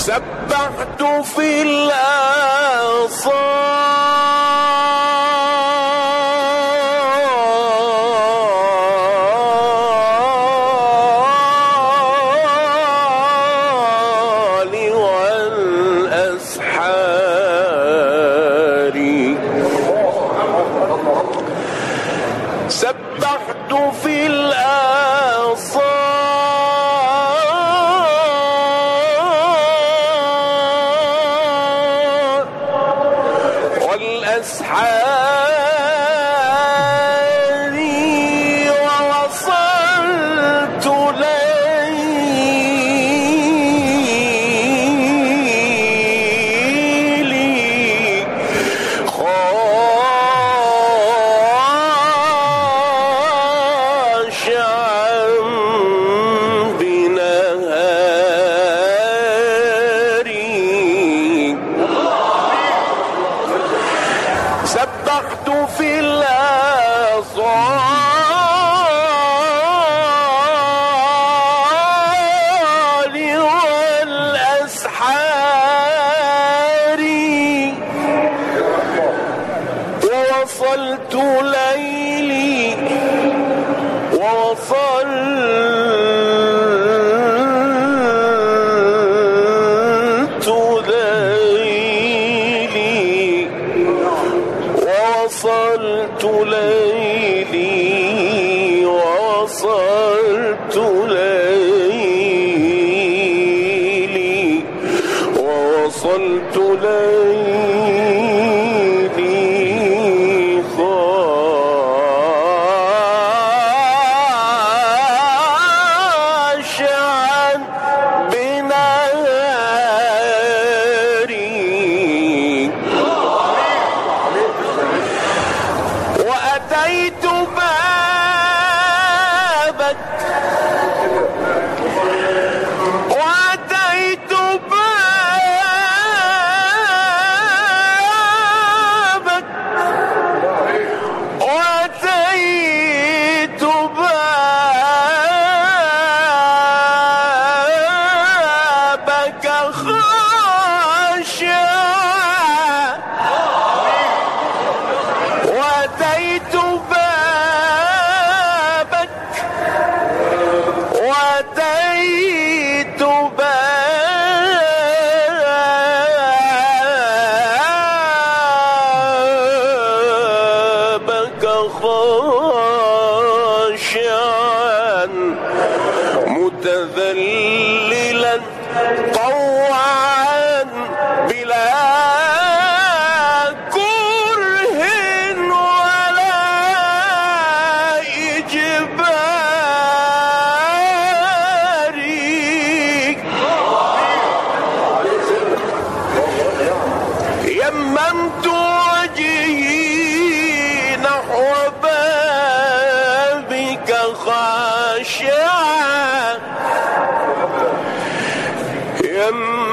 سبحت في الآصال. ووصلت ليلي ووصلت ليلي ووصلت ليلي. متذللا طوعا بلا كره ولا إجبار. يممت وجهي نحو بابك خاشعا. يممت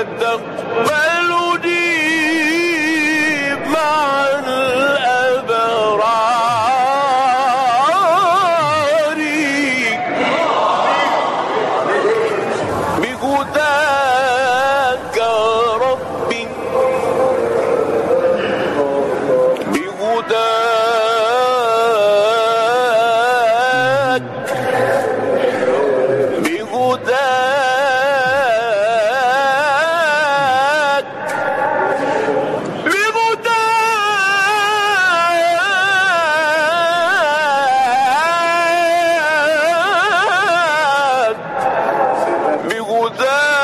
فعساك تقبلني مع الأبرار. بهداك ربي. بهداك. بهداك. today.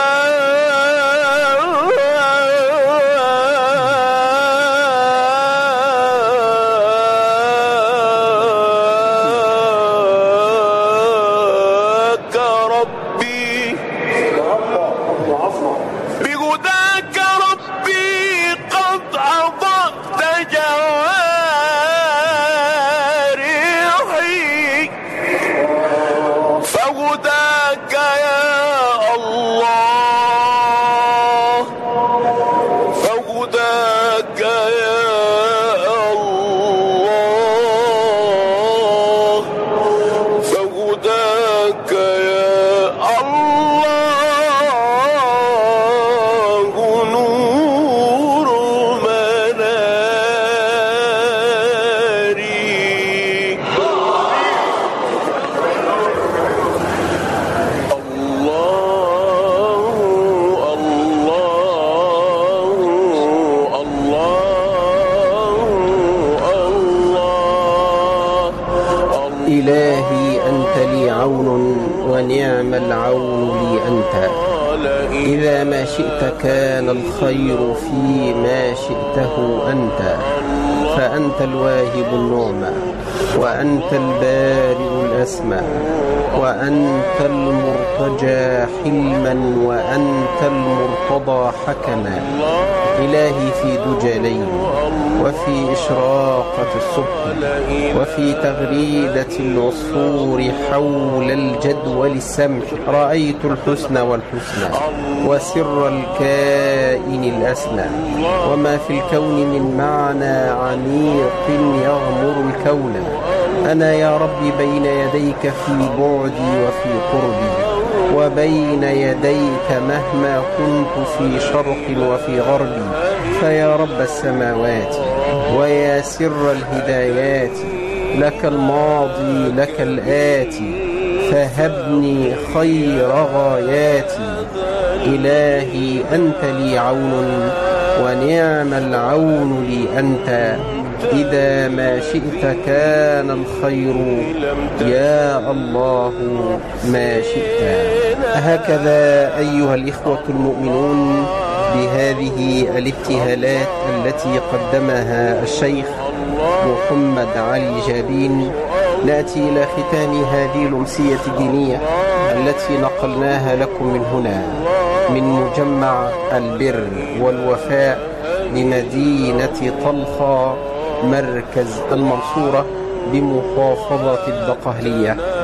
ونعم العون لي أنت. إذا ما شئت كان الخير في ما شئته أنت فأنت الواهب النعمة. وأنت البارئ الأسمى وأنت المرتجى حلما وأنت المرتضى حكما. إلهي في دجى ليل وفي إشراقة الصبح وفي تغريدة العصفور حول الجدول السمح. رأيت الحسن والحسنى وسر الكائن الأسنى. وما في الكون من معنى عميق يغمر الكون. أنا يا ربي بين يديك في بعدي وفي قربي وبين يديك مهما كنت في شرق وفي غرب فيا رب السماوات ويا سر الهدايات لك الماضي لك الآتي. فهبني خير غاياتي. إلهي أنت لي عون ونعم العون لي أنت. إذا ما شئت كان الخير. يا الله ما شئت. هكذا أيها الإخوة المؤمنون بهذه الابتهالات التي قدمها الشيخ محمد علي جابين نأتي إلى ختام هذه الأمسية الدينية التي نقلناها لكم من هنا من مجمع البر والوفاء بمدينة طلخة. مركز المنصورة بمحافظة الدقهلية.